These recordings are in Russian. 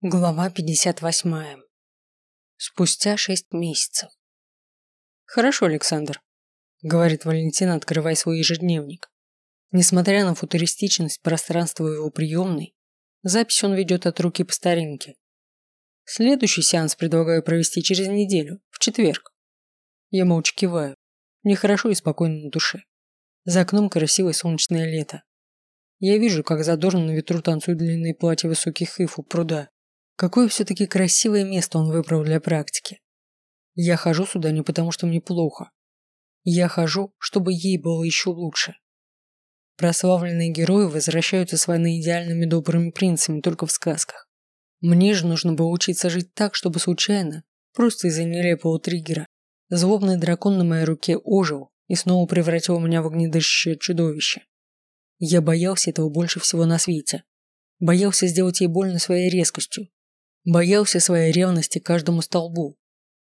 Глава 58. Спустя шесть месяцев. «Хорошо, Александр», – говорит Валентин, открывая свой ежедневник. Несмотря на футуристичность пространства его приемной, запись он ведет от руки по старинке. Следующий сеанс предлагаю провести через неделю, в четверг. Я молча киваю. Мне хорошо и спокойно на душе. За окном красивое солнечное лето. Я вижу, как задорно на ветру танцуют длинные платья высоких иф у пруда Какое все-таки красивое место он выбрал для практики. Я хожу сюда не потому, что мне плохо. Я хожу, чтобы ей было еще лучше. Прославленные герои возвращаются с войны идеальными добрыми принцами только в сказках. Мне же нужно было учиться жить так, чтобы случайно, просто из-за нелепого триггера, злобный дракон на моей руке ожил и снова превратил меня в огнедышащее чудовище. Я боялся этого больше всего на свете. Боялся сделать ей больно своей резкостью, Боялся своей ревности каждому столбу.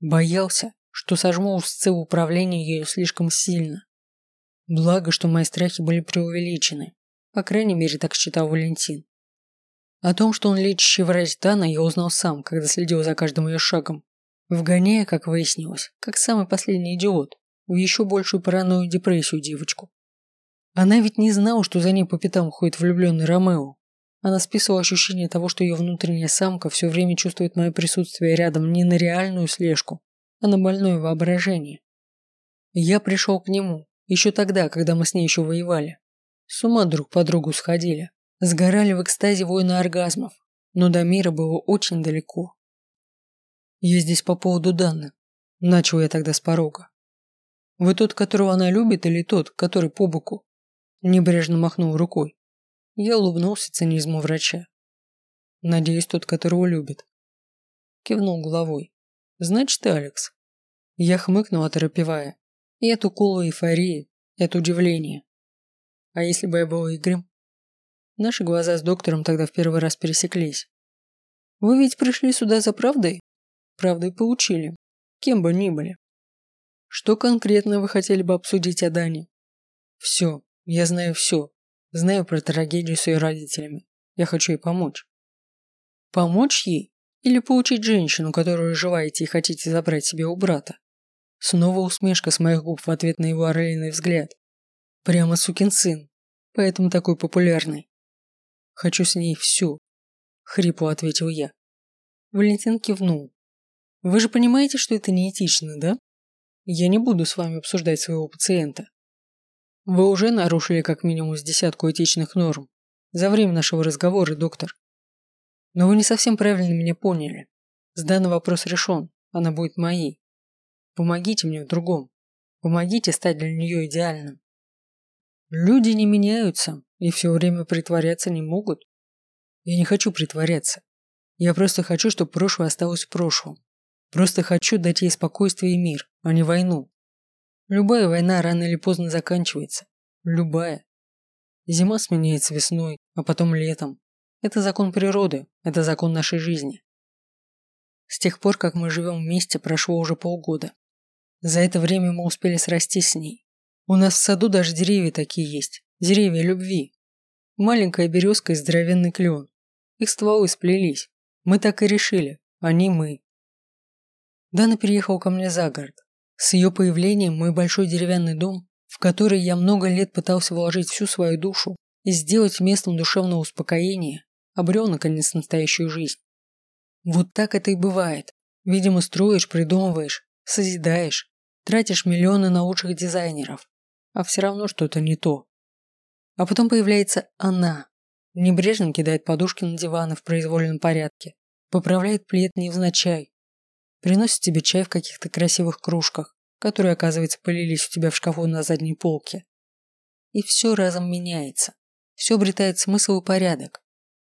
Боялся, что сожму узцы управления ею слишком сильно. Благо, что мои страхи были преувеличены. По крайней мере, так считал Валентин. О том, что он лечащий врач Дана, я узнал сам, когда следил за каждым ее шагом. Вгоняя, как выяснилось, как самый последний идиот, в еще большую паранойю и депрессию девочку. Она ведь не знала, что за ней по пятам ходит влюбленный Ромео. Она списывала ощущение того, что ее внутренняя самка все время чувствует мое присутствие рядом не на реальную слежку, а на больное воображение. Я пришел к нему, еще тогда, когда мы с ней еще воевали. С ума друг по другу сходили, сгорали в экстазе воина оргазмов, но до мира было очень далеко. Я здесь по поводу Данны. Начал я тогда с порога. Вы тот, которого она любит, или тот, который по боку? Небрежно махнул рукой. Я улыбнулся цинизму врача. Надеюсь, тот, которого любит. Кивнул головой. Значит, Алекс. Я хмыкнул, оторопевая. И эту кулу эйфории, это удивление. А если бы я был Игорем? Наши глаза с доктором тогда в первый раз пересеклись. Вы ведь пришли сюда за правдой? Правдой получили. Кем бы ни были. Что конкретно вы хотели бы обсудить о Дане? Все, я знаю все. Знаю про трагедию с ее родителями. Я хочу ей помочь. Помочь ей? Или получить женщину, которую желаете и хотите забрать себе у брата? Снова усмешка с моих губ в ответ на его орлиный взгляд. Прямо сукин сын. Поэтому такой популярный. Хочу с ней все. Хрипло ответил я. Валентин кивнул. Вы же понимаете, что это неэтично, да? Я не буду с вами обсуждать своего пациента. Вы уже нарушили как минимум с десятку этичных норм за время нашего разговора, доктор. Но вы не совсем правильно меня поняли. С данный вопрос решен, она будет моей. Помогите мне в другом. Помогите стать для нее идеальным. Люди не меняются и все время притворяться не могут. Я не хочу притворяться. Я просто хочу, чтобы прошлое осталось в прошлом. Просто хочу дать ей спокойствие и мир, а не войну. Любая война рано или поздно заканчивается. Любая. Зима сменяется весной, а потом летом. Это закон природы, это закон нашей жизни. С тех пор, как мы живем вместе, прошло уже полгода. За это время мы успели срастись с ней. У нас в саду даже деревья такие есть. Деревья любви. Маленькая березка и здоровенный клен. Их стволы сплелись. Мы так и решили. Они мы. Дана переехала ко мне за город. С ее появлением мой большой деревянный дом, в который я много лет пытался вложить всю свою душу и сделать местом душевного успокоения, обрел наконец настоящую жизнь. Вот так это и бывает. Видимо, строишь, придумываешь, созидаешь, тратишь миллионы на лучших дизайнеров, а все равно что-то не то. А потом появляется она. Небрежно кидает подушки на диваны в произвольном порядке, поправляет плед невзначай, приносит тебе чай в каких-то красивых кружках, которые, оказывается, пылились у тебя в шкафу на задней полке. И все разом меняется. Все обретает смысл и порядок.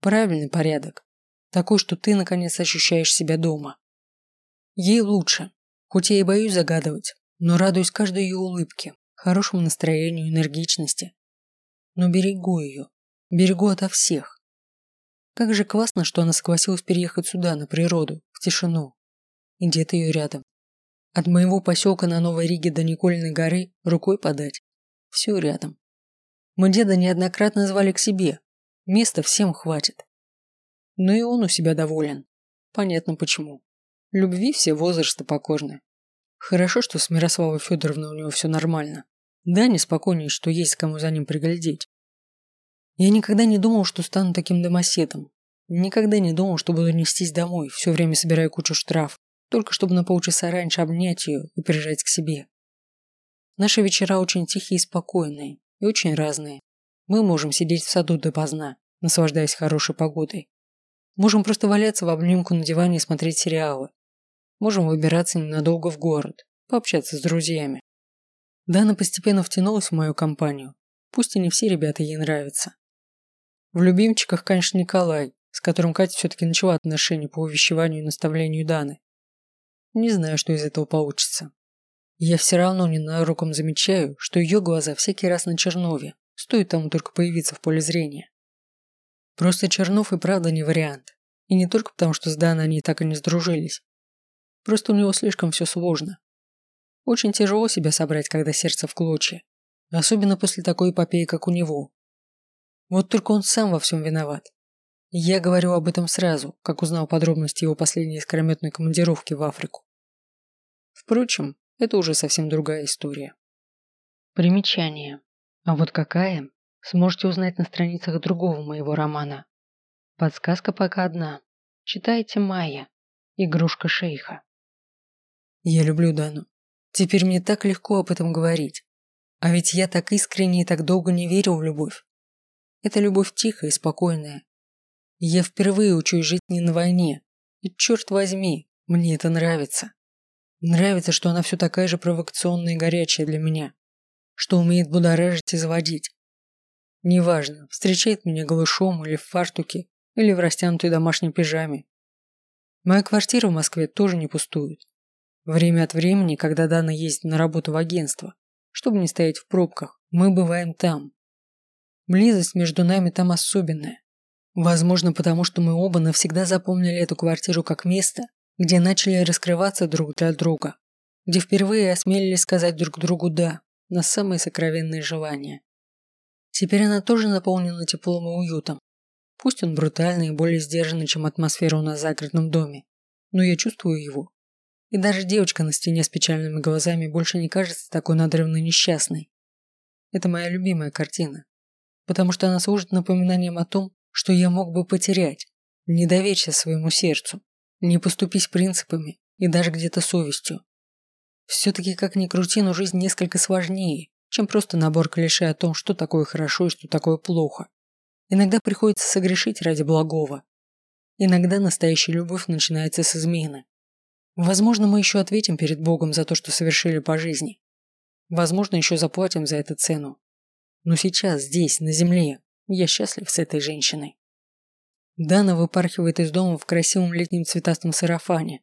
Правильный порядок. Такой, что ты, наконец, ощущаешь себя дома. Ей лучше. Хоть я и боюсь загадывать, но радуюсь каждой ее улыбке, хорошему настроению, энергичности. Но берегу ее. Берегу ото всех. Как же классно, что она согласилась переехать сюда, на природу, в тишину, и дед ее рядом. От моего поселка на Новой Риге до Никольной горы рукой подать. Все рядом. Мы деда неоднократно звали к себе. Места всем хватит. Но и он у себя доволен. понятно почему. Любви все возрасты покорны. Хорошо, что с Мирославой Федоровной у него все нормально. Да, неспокойнее, что есть кому за ним приглядеть. Я никогда не думал, что стану таким домоседом. Никогда не думал, что буду нестись домой, все время собирая кучу штраф, только чтобы на полчаса раньше обнять ее и прижать к себе. Наши вечера очень тихие и спокойные, и очень разные. Мы можем сидеть в саду допоздна, наслаждаясь хорошей погодой. Можем просто валяться в обнимку на диване и смотреть сериалы. Можем выбираться ненадолго в город, пообщаться с друзьями. Дана постепенно втянулась в мою компанию, пусть и не все ребята ей нравятся. В любимчиках, конечно, Николай, с которым Катя все-таки начала отношения по увещеванию и наставлению Даны. Не знаю, что из этого получится. Я все равно ненароком замечаю, что ее глаза всякий раз на Чернове, стоит тому только появиться в поле зрения. Просто Чернов и правда не вариант. И не только потому, что с Даной они так и не сдружились. Просто у него слишком все сложно. Очень тяжело себя собрать, когда сердце в клочья. Особенно после такой эпопеи, как у него. Вот только он сам во всем виноват. Я говорю об этом сразу, как узнал подробности его последней искрометной командировки в Африку. Впрочем, это уже совсем другая история. Примечание. А вот какая, сможете узнать на страницах другого моего романа. Подсказка пока одна. Читайте Майя. Игрушка шейха. Я люблю Дану. Теперь мне так легко об этом говорить. А ведь я так искренне и так долго не верил в любовь. Это любовь тихая и спокойная. Я впервые учусь жить не на войне. И черт возьми, мне это нравится. Нравится, что она все такая же провокационная и горячая для меня, что умеет будоражить и заводить. Неважно, встречает меня голышом или в фартуке, или в растянутой домашней пижаме. Моя квартира в Москве тоже не пустует. Время от времени, когда Дана ездит на работу в агентство, чтобы не стоять в пробках, мы бываем там. Близость между нами там особенная. Возможно, потому что мы оба навсегда запомнили эту квартиру как место, где начали раскрываться друг для друга, где впервые осмелились сказать друг другу «да» на самые сокровенные желания. Теперь она тоже наполнена теплом и уютом. Пусть он брутальный и более сдержанный, чем атмосфера у нас в загородном доме, но я чувствую его. И даже девочка на стене с печальными глазами больше не кажется такой надрывной несчастной. Это моя любимая картина, потому что она служит напоминанием о том, что я мог бы потерять, не доверься своему сердцу. Не поступись принципами и даже где-то совестью. Все-таки, как ни крути, но жизнь несколько сложнее, чем просто набор клише о том, что такое хорошо и что такое плохо. Иногда приходится согрешить ради благого. Иногда настоящая любовь начинается с измены. Возможно, мы еще ответим перед Богом за то, что совершили по жизни. Возможно, еще заплатим за эту цену. Но сейчас, здесь, на земле, я счастлив с этой женщиной. Дана выпархивает из дома в красивом летнем цветастом сарафане,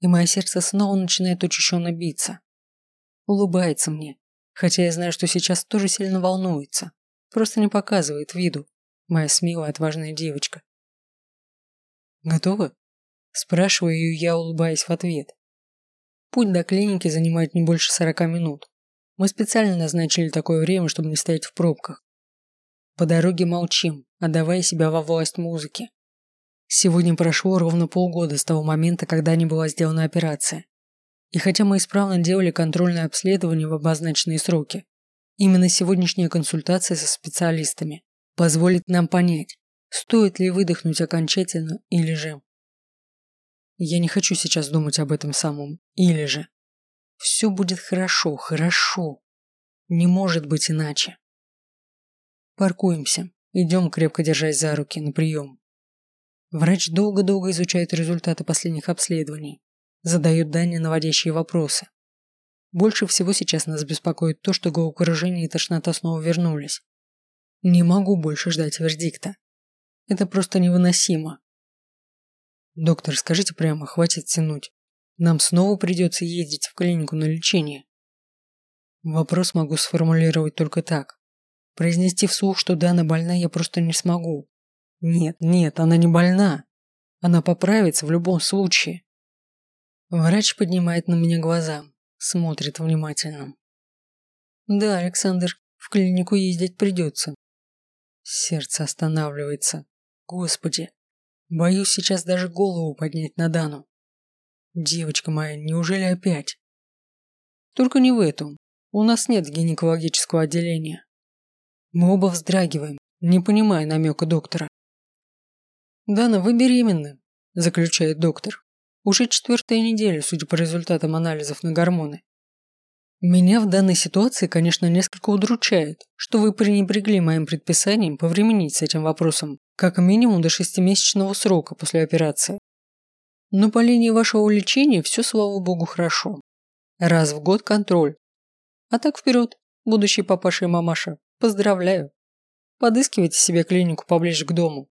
и мое сердце снова начинает учащенно биться. Улыбается мне, хотя я знаю, что сейчас тоже сильно волнуется, просто не показывает виду, моя смелая отважная девочка. «Готовы?» – спрашиваю ее я, улыбаясь в ответ. Путь до клиники занимает не больше сорока минут. Мы специально назначили такое время, чтобы не стоять в пробках. По дороге молчим, отдавая себя во власть музыки. Сегодня прошло ровно полгода с того момента, когда не была сделана операция. И хотя мы исправно делали контрольное обследование в обозначенные сроки, именно сегодняшняя консультация со специалистами позволит нам понять, стоит ли выдохнуть окончательно или же. Я не хочу сейчас думать об этом самом или же. Все будет хорошо, хорошо. Не может быть иначе. Паркуемся. Идем, крепко держась за руки, на прием. Врач долго-долго изучает результаты последних обследований. Задает Дане наводящие вопросы. Больше всего сейчас нас беспокоит то, что головокружение и тошнота снова вернулись. Не могу больше ждать вердикта. Это просто невыносимо. Доктор, скажите прямо, хватит тянуть. Нам снова придется ездить в клинику на лечение. Вопрос могу сформулировать только так. Произнести вслух, что Дана больна, я просто не смогу. Нет, нет, она не больна. Она поправится в любом случае. Врач поднимает на меня глаза, смотрит внимательно. Да, Александр, в клинику ездить придется. Сердце останавливается. Господи, Боюсь сейчас даже голову поднять на Дану. Девочка моя, неужели опять? Только не в этом. У нас нет гинекологического отделения. Мы оба вздрагиваем, не понимая намека доктора. «Дана, вы беременны», – заключает доктор. «Уже четвертая неделя, судя по результатам анализов на гормоны. Меня в данной ситуации, конечно, несколько удручает, что вы пренебрегли моим предписанием повременить с этим вопросом как минимум до шестимесячного срока после операции. Но по линии вашего лечения все, слава богу, хорошо. Раз в год контроль. А так вперед, будущий папаша и мамаша. Поздравляю. Подыскивайте себе клинику поближе к дому.